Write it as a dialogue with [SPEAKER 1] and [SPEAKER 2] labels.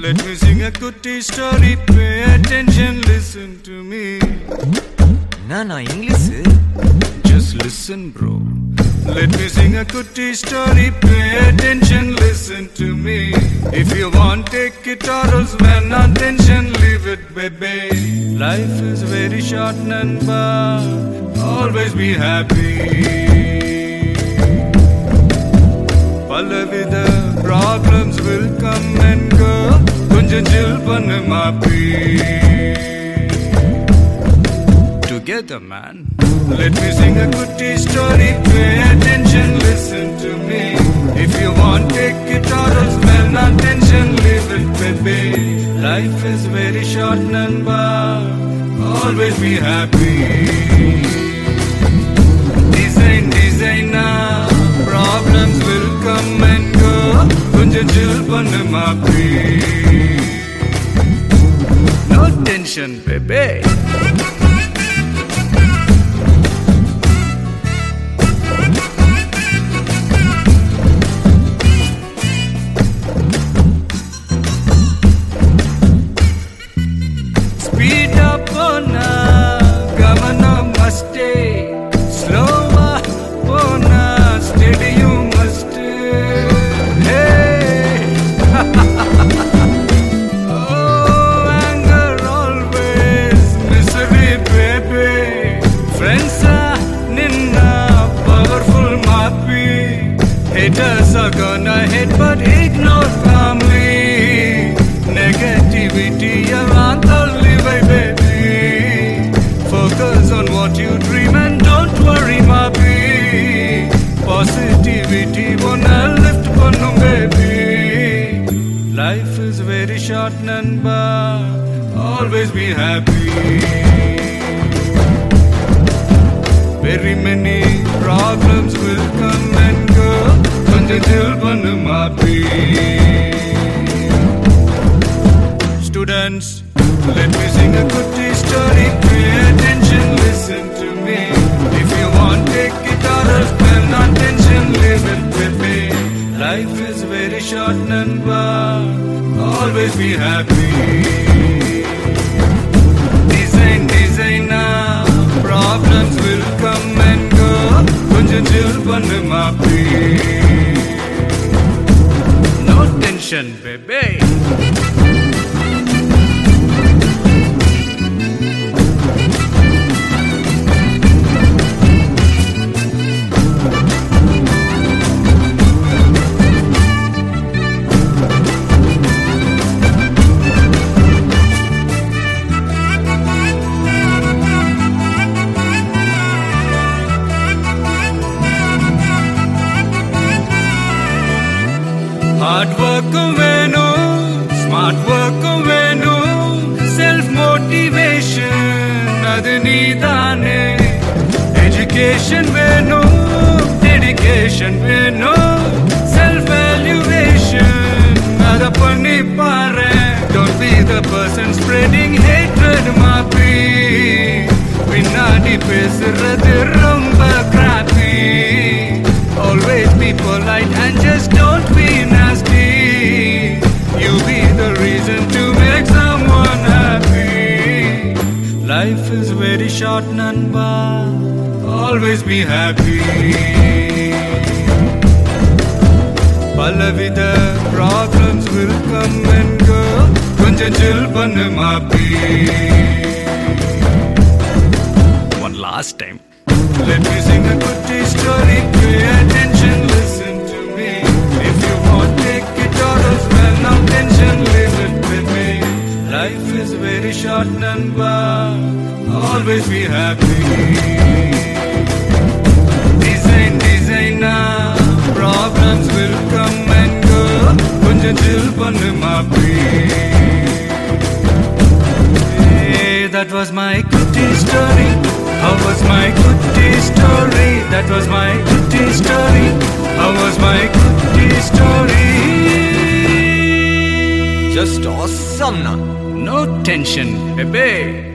[SPEAKER 1] Let me sing a kutti story. Pay attention, listen to me.
[SPEAKER 2] Na na English.
[SPEAKER 1] Just listen, bro. Let me sing a kutti story. Pay attention, listen to me. If you want, take guitars. Man, else when attention, leave it, baby. Life is very short, Nanba. Always be happy. Palavidha problems will come and go jilpan. Together, man. Let me sing a kutti story. Pay attention, listen to me. If you want, take it out or smell not attention, leave it, baby. Life is very short, Nanba. Always be happy. No baby ignore family. Negativity around only my baby. Focus on what you dream and don't worry, my baby. Positivity lift baby. Life is very short, Nanba. Always be happy very many problems will come and go பண்ணு மாப்பி. Students, let me sing a goody story. Pay attention, listen to me. If you want, take it or else pay attention, leave it with me. Life is very short, Nanba. Always be happy. Design, designer. Problems will come and go. கொஞ்சம் chill பண்ணு மாப்பி. no tension, baby. ஒர்க்கும் வேணும் smart ஒர்க்கும் வேணும் self motivation அது நீ தானே education வேணும் டெடிகேஷன் வேணும் செல்ஃப் வேல்யூவேஷன் அதை பண்ணி பாரு don't be the person spreading hatred மாப்பி பின்னாடி பேசுறது ரொம்ப Life is very short, Nanba. Always be happy. பலவித problems will come and go. கொஞ்சம் chill பண்ணு மாப்பி. One last time. Let me sing a goody story. Pay attention, always be happy. Design, designer, problems will come and go. கொஞ்சம் chill பண்ணு மாப்பி. That was my kutti story. How was my kutti story? That was my kutti story. How was my kutti story?
[SPEAKER 2] Just awesome, na?
[SPEAKER 1] No tension, babe.